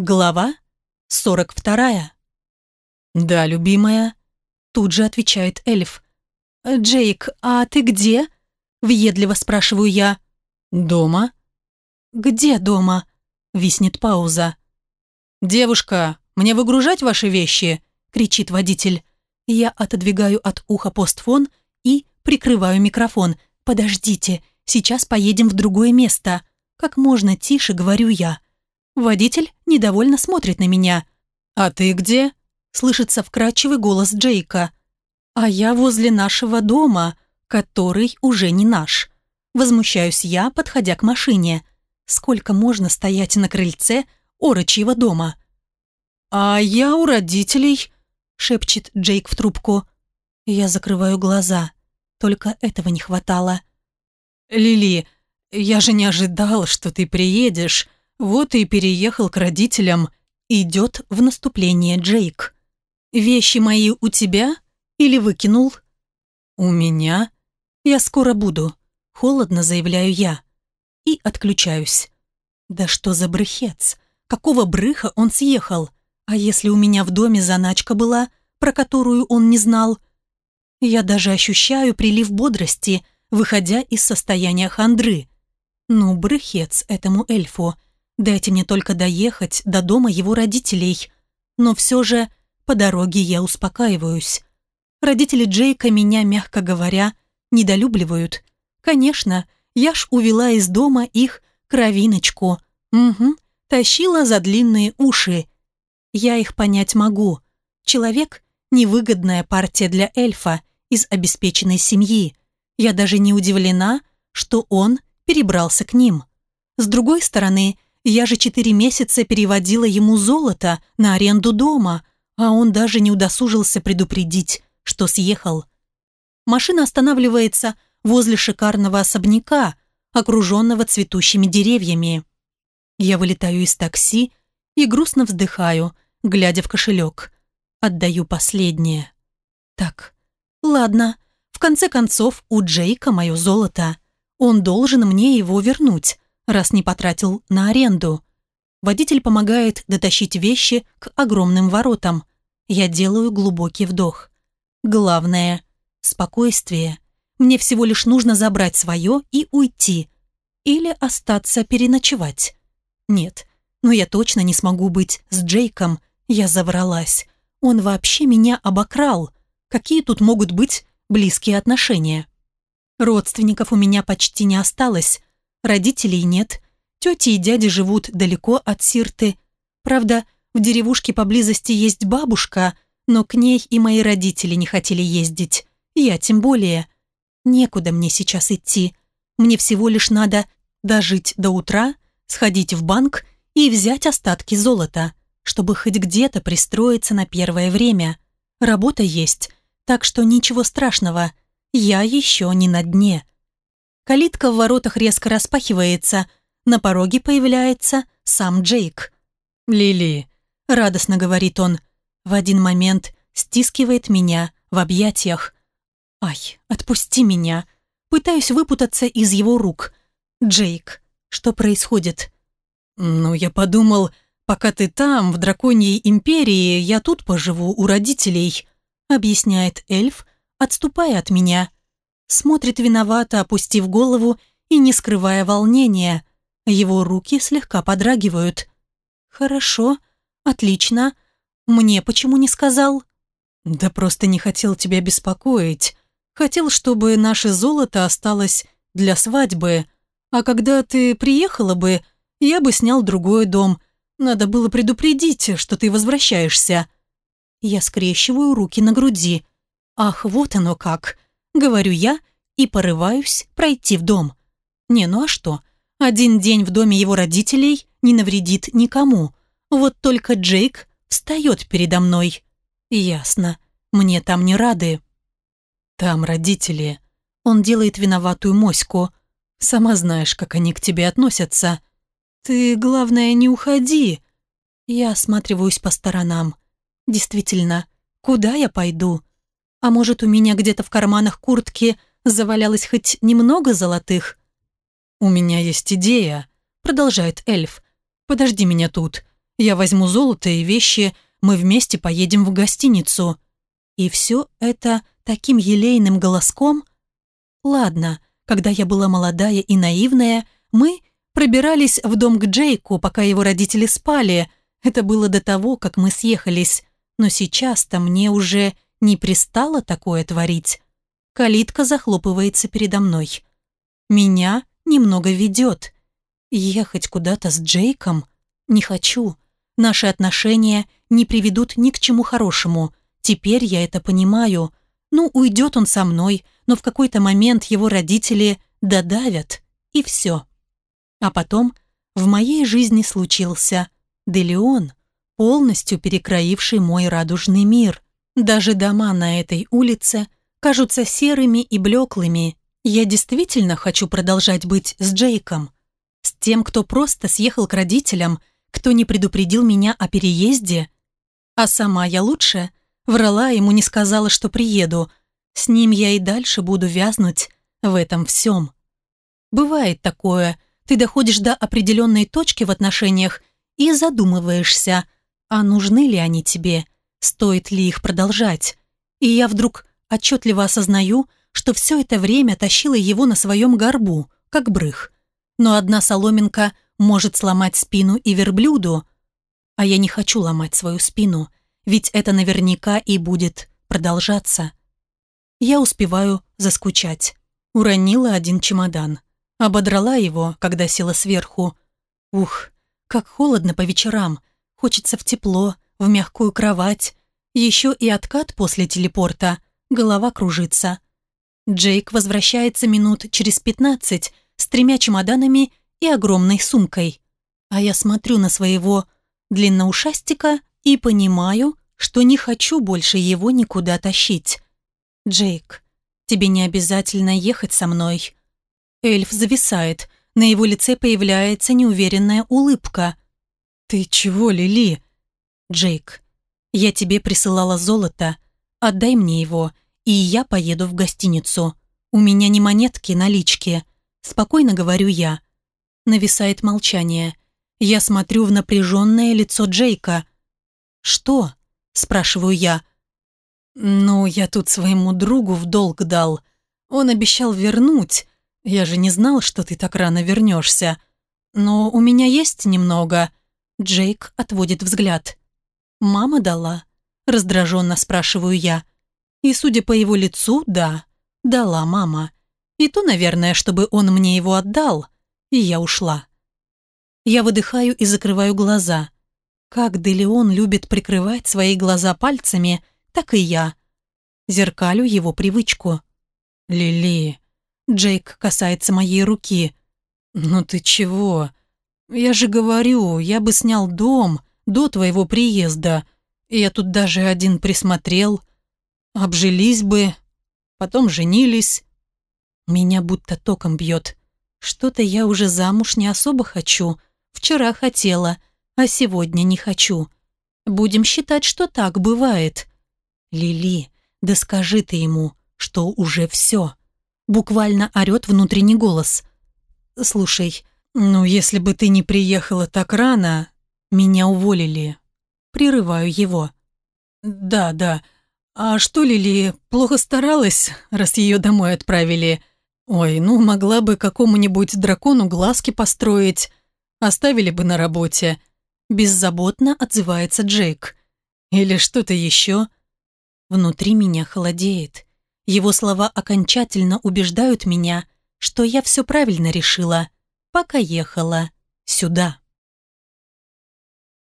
Глава 42. «Да, любимая», — тут же отвечает эльф. «Джейк, а ты где?» — въедливо спрашиваю я. «Дома». «Где дома?» — виснет пауза. «Девушка, мне выгружать ваши вещи?» — кричит водитель. Я отодвигаю от уха постфон и прикрываю микрофон. «Подождите, сейчас поедем в другое место». Как можно тише, говорю я. Водитель недовольно смотрит на меня. «А ты где?» – слышится вкрадчивый голос Джейка. «А я возле нашего дома, который уже не наш». Возмущаюсь я, подходя к машине. Сколько можно стоять на крыльце орочьего дома? «А я у родителей», – шепчет Джейк в трубку. Я закрываю глаза. Только этого не хватало. «Лили, я же не ожидал, что ты приедешь», вот и переехал к родителям. Идет в наступление Джейк. «Вещи мои у тебя? Или выкинул?» «У меня? Я скоро буду», — холодно заявляю я. И отключаюсь. «Да что за брыхец? Какого брыха он съехал? А если у меня в доме заначка была, про которую он не знал?» Я даже ощущаю прилив бодрости, выходя из состояния хандры. Ну, брыхец этому эльфу — Дайте мне только доехать до дома его родителей. Но все же по дороге я успокаиваюсь. Родители Джейка меня, мягко говоря, недолюбливают. Конечно, я ж увела из дома их кровиночку. Угу, тащила за длинные уши. Я их понять могу. Человек – невыгодная партия для эльфа из обеспеченной семьи. Я даже не удивлена, что он перебрался к ним. С другой стороны – я же четыре месяца переводила ему золото на аренду дома, а он даже не удосужился предупредить, что съехал. Машина останавливается возле шикарного особняка, окруженного цветущими деревьями. Я вылетаю из такси и грустно вздыхаю, глядя в кошелек. Отдаю последнее. Так, ладно, в конце концов у Джейка мое золото. Он должен мне его вернуть раз не потратил на аренду. Водитель помогает дотащить вещи к огромным воротам. Я делаю глубокий вдох. Главное – спокойствие. Мне всего лишь нужно забрать свое и уйти. Или остаться переночевать. Нет, но я точно не смогу быть с Джейком. Я завралась. Он вообще меня обокрал. Какие тут могут быть близкие отношения? Родственников у меня почти не осталось родителей нет, тети и дяди живут далеко от Сирты. Правда, в деревушке поблизости есть бабушка, но к ней и мои родители не хотели ездить. Я тем более. Некуда мне сейчас идти. Мне всего лишь надо дожить до утра, сходить в банк и взять остатки золота, чтобы хоть где-то пристроиться на первое время. Работа есть, так что ничего страшного. Я еще не на дне. Калитка в воротах резко распахивается. На пороге появляется сам Джейк. «Лили», — радостно говорит он, в один момент стискивает меня в объятиях. «Ай, отпусти меня!» Пытаюсь выпутаться из его рук. «Джейк, что происходит?» «Ну, я подумал, пока ты там, в Драконьей Империи, я тут поживу у родителей», объясняет эльф, отступая от меня смотрит виновато, опустив голову и не скрывая волнения. Его руки слегка подрагивают. «Хорошо, отлично. Мне почему не сказал?» «Да просто не хотел тебя беспокоить. Хотел, чтобы наше золото осталось для свадьбы. А когда ты приехала бы, я бы снял другой дом. Надо было предупредить, что ты возвращаешься». Я скрещиваю руки на груди. «Ах, вот оно как!» говорю я и порываюсь пройти в дом. Не, ну а что? Один день в доме его родителей не навредит никому. Вот только Джейк встает передо мной. Ясно, мне там не рады. Там родители. Он делает виноватую моську. Сама знаешь, как они к тебе относятся. Ты, главное, не уходи. Я осматриваюсь по сторонам. Действительно, куда я пойду? А может, у меня где-то в карманах куртки завалялось хоть немного золотых? «У меня есть идея», — продолжает эльф. «Подожди меня тут. Я возьму золото и вещи, мы вместе поедем в гостиницу». И все это таким елейным голоском. Ладно, когда я была молодая и наивная, мы пробирались в дом к Джейку, пока его родители спали. Это было до того, как мы съехались. Но сейчас-то мне уже не пристало такое творить. Калитка захлопывается передо мной. Меня немного ведет. Ехать куда-то с Джейком не хочу. Наши отношения не приведут ни к чему хорошему. Теперь я это понимаю. Ну, уйдет он со мной, но в какой-то момент его родители додавят, и все. А потом в моей жизни случился Делеон, полностью перекроивший мой радужный мир – даже дома на этой улице кажутся серыми и блеклыми. Я действительно хочу продолжать быть с Джейком. С тем, кто просто съехал к родителям, кто не предупредил меня о переезде. А сама я лучше. Врала ему, не сказала, что приеду. С ним я и дальше буду вязнуть в этом всем. Бывает такое. Ты доходишь до определенной точки в отношениях и задумываешься, а нужны ли они тебе – Стоит ли их продолжать? И я вдруг отчетливо осознаю, что все это время тащила его на своем горбу, как брых. Но одна соломинка может сломать спину и верблюду. А я не хочу ломать свою спину, ведь это наверняка и будет продолжаться. Я успеваю заскучать. Уронила один чемодан. Ободрала его, когда села сверху. Ух, как холодно по вечерам. Хочется в тепло, в мягкую кровать. Еще и откат после телепорта. Голова кружится. Джейк возвращается минут через 15 с тремя чемоданами и огромной сумкой. А я смотрю на своего длинноушастика и понимаю, что не хочу больше его никуда тащить. «Джейк, тебе не обязательно ехать со мной». Эльф зависает, на его лице появляется неуверенная улыбка. «Ты чего, Лили?» Джейк, я тебе присылала золото. Отдай мне его, и я поеду в гостиницу. У меня не монетки, налички. Спокойно говорю я. Нависает молчание. Я смотрю в напряженное лицо Джейка. «Что?» – спрашиваю я. «Ну, я тут своему другу в долг дал. Он обещал вернуть. Я же не знал, что ты так рано вернешься. Но у меня есть немного». Джейк отводит взгляд. «Мама дала», – раздраженно спрашиваю я. И, судя по его лицу, да, дала мама. И то, наверное, чтобы он мне его отдал. И я ушла. Я выдыхаю и закрываю глаза. Как Делеон любит прикрывать свои глаза пальцами, так и я. Зеркалю его привычку. «Лили...» Джейк касается моей руки. «Ну ты чего? Я же говорю, я бы снял дом до твоего приезда. Я тут даже один присмотрел. Обжились бы, потом женились. Меня будто током бьет. Что-то я уже замуж не особо хочу. Вчера хотела, а сегодня не хочу. Будем считать, что так бывает. Лили, да скажи ты ему, что уже все. Буквально орет внутренний голос. Слушай, ну если бы ты не приехала так рано, меня уволили. Прерываю его. Да, да. А что Лили плохо старалась, раз ее домой отправили? Ой, ну могла бы какому-нибудь дракону глазки построить. Оставили бы на работе. Беззаботно отзывается Джейк. Или что-то еще? Внутри меня холодеет. Его слова окончательно убеждают меня, что я все правильно решила, пока ехала сюда.